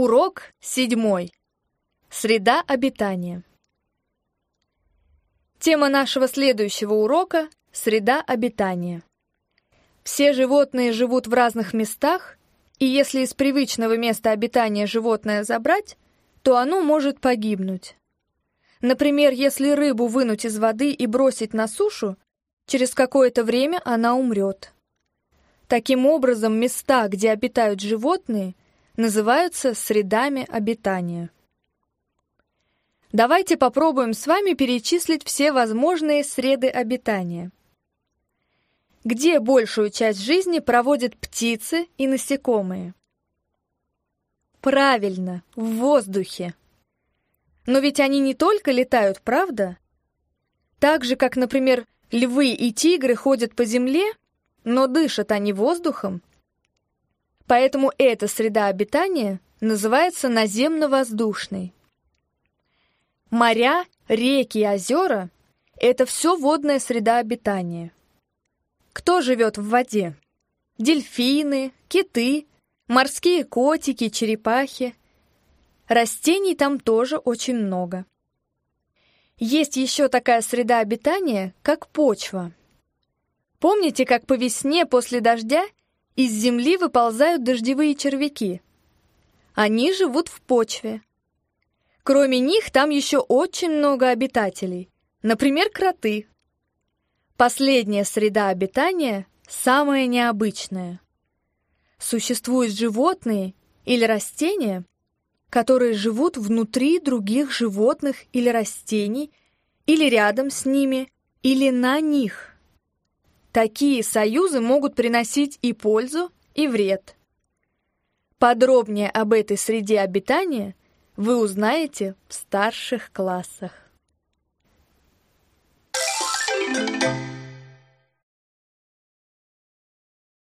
Урок седьмой. Среда обитания. Тема нашего следующего урока — среда обитания. Все животные живут в разных местах, и если из привычного места обитания животное забрать, то оно может погибнуть. Например, если рыбу вынуть из воды и бросить на сушу, через какое-то время она умрет. Таким образом, места, где обитают животные — называются средами обитания. Давайте попробуем с вами перечислить все возможные среды обитания. Где большую часть жизни проводят птицы и насекомые? Правильно, в воздухе. Но ведь они не только летают, правда? Так же, как, например, львы и тигры ходят по земле, но дышат они воздухом. Поэтому эта среда обитания называется наземно-воздушной. Моря, реки и озера — это все водная среда обитания. Кто живет в воде? Дельфины, киты, морские котики, черепахи. Растений там тоже очень много. Есть еще такая среда обитания, как почва. Помните, как по весне после дождя из земли выползают дождевые червяки. Они живут в почве. Кроме них там еще очень много обитателей, например, кроты. Последняя среда обитания самая необычная. Существуют животные или растения, которые живут внутри других животных или растений, или рядом с ними, или на них. Такие союзы могут приносить и пользу, и вред. Подробнее об этой среде обитания вы узнаете в старших классах.